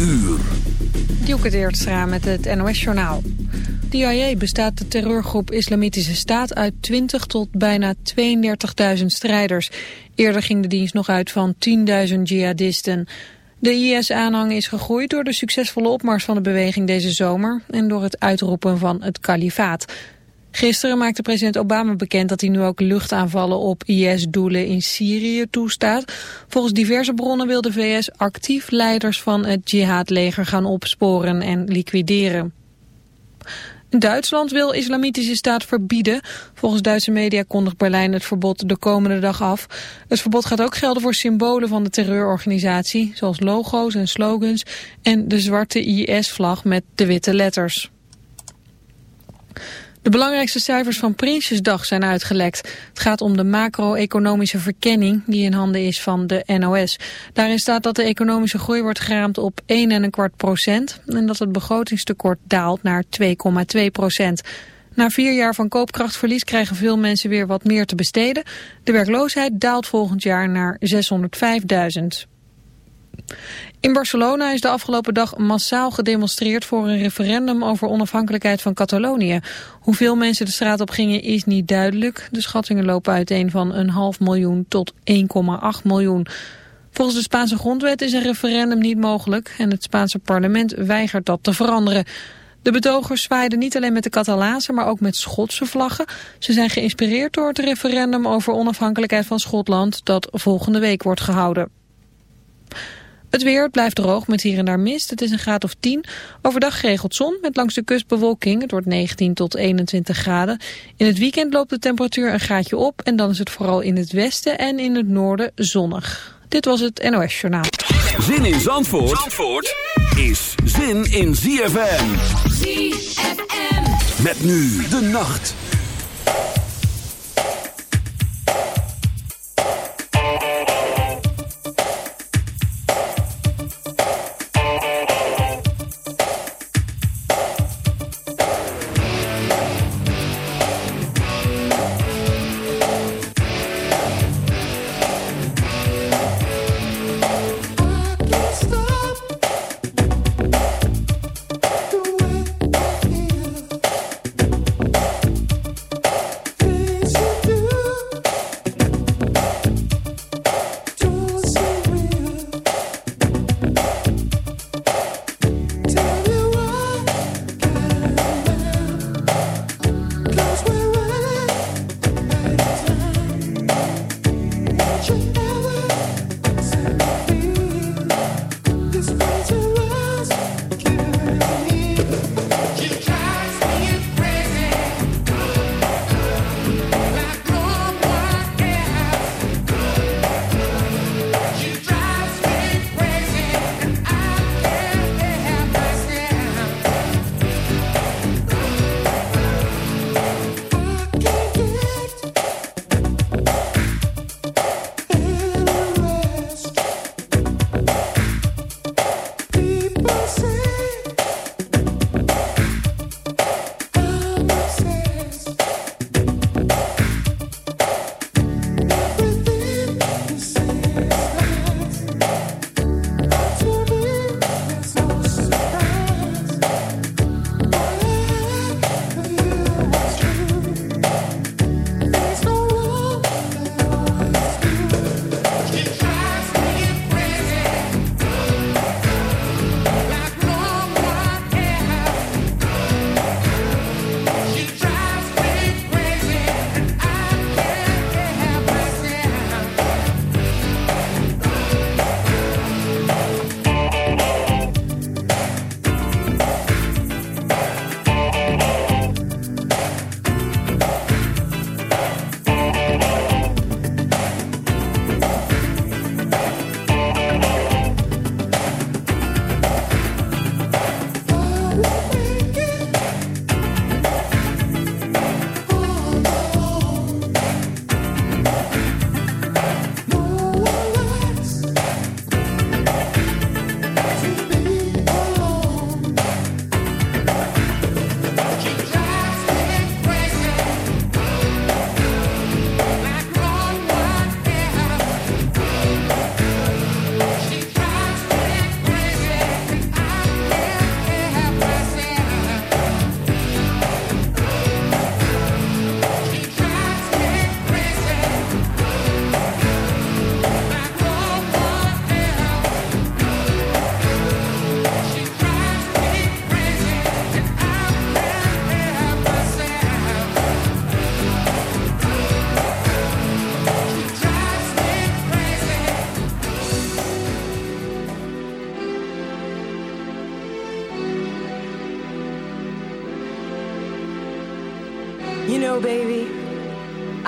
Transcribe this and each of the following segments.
uur. Dielke Eertstra met het NOS-journaal. De IA bestaat de terreurgroep Islamitische Staat uit 20 tot bijna 32.000 strijders. Eerder ging de dienst nog uit van 10.000 jihadisten. De IS-aanhang is gegroeid door de succesvolle opmars van de beweging deze zomer... en door het uitroepen van het kalifaat... Gisteren maakte president Obama bekend dat hij nu ook luchtaanvallen op IS-doelen in Syrië toestaat. Volgens diverse bronnen wil de VS actief leiders van het jihadleger gaan opsporen en liquideren. Duitsland wil islamitische staat verbieden. Volgens Duitse media kondigt Berlijn het verbod de komende dag af. Het verbod gaat ook gelden voor symbolen van de terreurorganisatie, zoals logo's en slogans en de zwarte IS-vlag met de witte letters. De belangrijkste cijfers van Prinsjesdag zijn uitgelekt. Het gaat om de macro-economische verkenning die in handen is van de NOS. Daarin staat dat de economische groei wordt geraamd op 1,25 procent en dat het begrotingstekort daalt naar 2,2 procent. Na vier jaar van koopkrachtverlies krijgen veel mensen weer wat meer te besteden. De werkloosheid daalt volgend jaar naar 605.000. In Barcelona is de afgelopen dag massaal gedemonstreerd voor een referendum over onafhankelijkheid van Catalonië. Hoeveel mensen de straat op gingen is niet duidelijk. De schattingen lopen uiteen van een half miljoen tot 1,8 miljoen. Volgens de Spaanse grondwet is een referendum niet mogelijk en het Spaanse parlement weigert dat te veranderen. De betogers zwaaiden niet alleen met de Catalaanse, maar ook met Schotse vlaggen. Ze zijn geïnspireerd door het referendum over onafhankelijkheid van Schotland dat volgende week wordt gehouden. Het weer blijft droog met hier en daar mist. Het is een graad of 10. Overdag geregeld zon met langs de kust bewolking. Het wordt 19 tot 21 graden. In het weekend loopt de temperatuur een graadje op. En dan is het vooral in het westen en in het noorden zonnig. Dit was het NOS Journaal. Zin in Zandvoort, Zandvoort is zin in ZFM. ZFM. Met nu de nacht.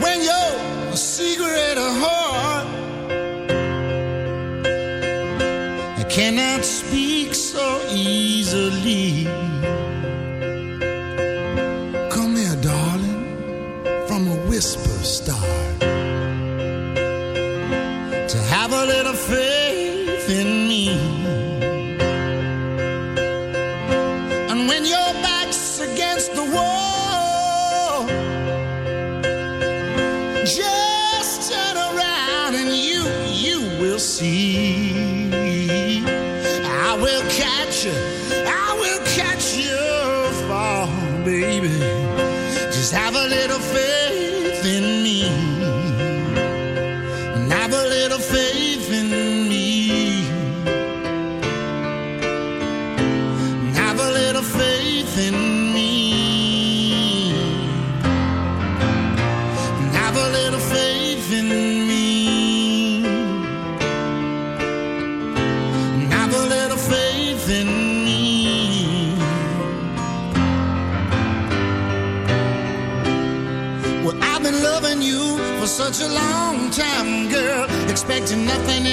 when you're a secret at heart, I cannot speak so easily.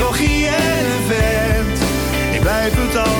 jochie en een vent. Ik blijf het al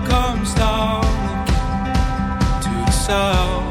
comes down to the south.